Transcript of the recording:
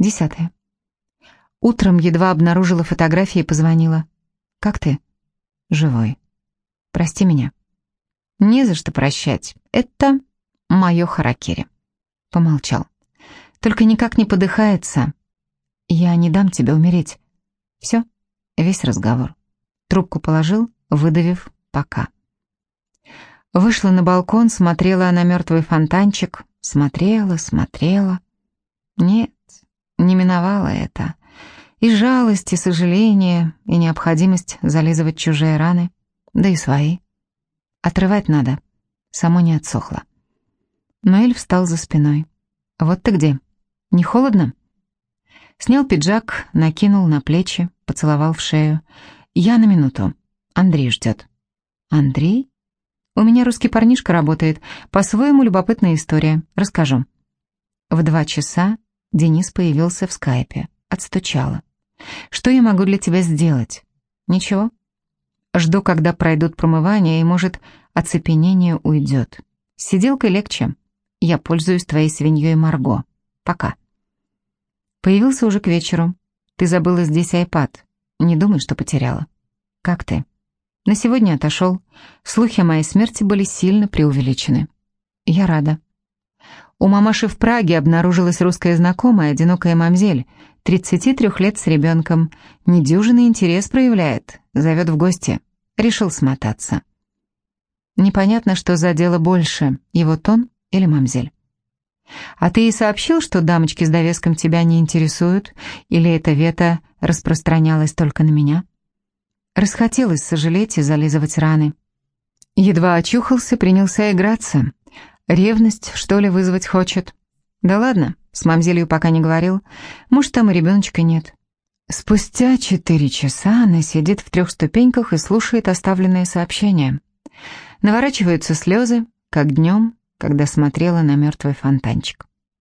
Десятое. Утром едва обнаружила фотографии и позвонила. «Как ты?» «Живой. Прости меня». «Не за что прощать. Это мое харакири». Помолчал. «Только никак не подыхается. Я не дам тебе умереть». Все, весь разговор. Трубку положил, выдавив «пока». Вышла на балкон, смотрела на мертвый фонтанчик, смотрела, смотрела. Нет, не миновала это. И жалость, и сожаление, и необходимость зализывать чужие раны, да и свои. Отрывать надо, само не отсохло. Ноэль встал за спиной. «Вот ты где? Не холодно?» Снял пиджак, накинул на плечи, поцеловал в шею. «Я на минуту. Андрей ждет». «Андрей?» «У меня русский парнишка работает. По-своему любопытная история. Расскажу». В два часа Денис появился в скайпе. Отстучала. «Что я могу для тебя сделать?» «Ничего. Жду, когда пройдут промывания, и, может, оцепенение уйдет. Сиделкой легче. Я пользуюсь твоей свиньей Марго. Пока». Появился уже к вечеру. «Ты забыла здесь айпад. Не думай, что потеряла». «Как ты?» «На сегодня отошел. Слухи о моей смерти были сильно преувеличены». «Я рада». У мамаши в Праге обнаружилась русская знакомая, одинокая мамзель, 33 лет с ребенком. Недюжинный интерес проявляет, зовет в гости. Решил смотаться. Непонятно, что за дело больше, его тон или мамзель. А ты и сообщил, что дамочки с довеском тебя не интересуют, или эта вета распространялась только на меня? Расхотелось сожалеть и зализывать раны. Едва очухался, принялся играться. Ревность, что ли, вызвать хочет? Да ладно, с мамзелью пока не говорил. Может, там и ребеночка нет. Спустя четыре часа она сидит в трех ступеньках и слушает оставленные сообщения. Наворачиваются слезы, как днем, когда смотрела на мертвый фонтанчик.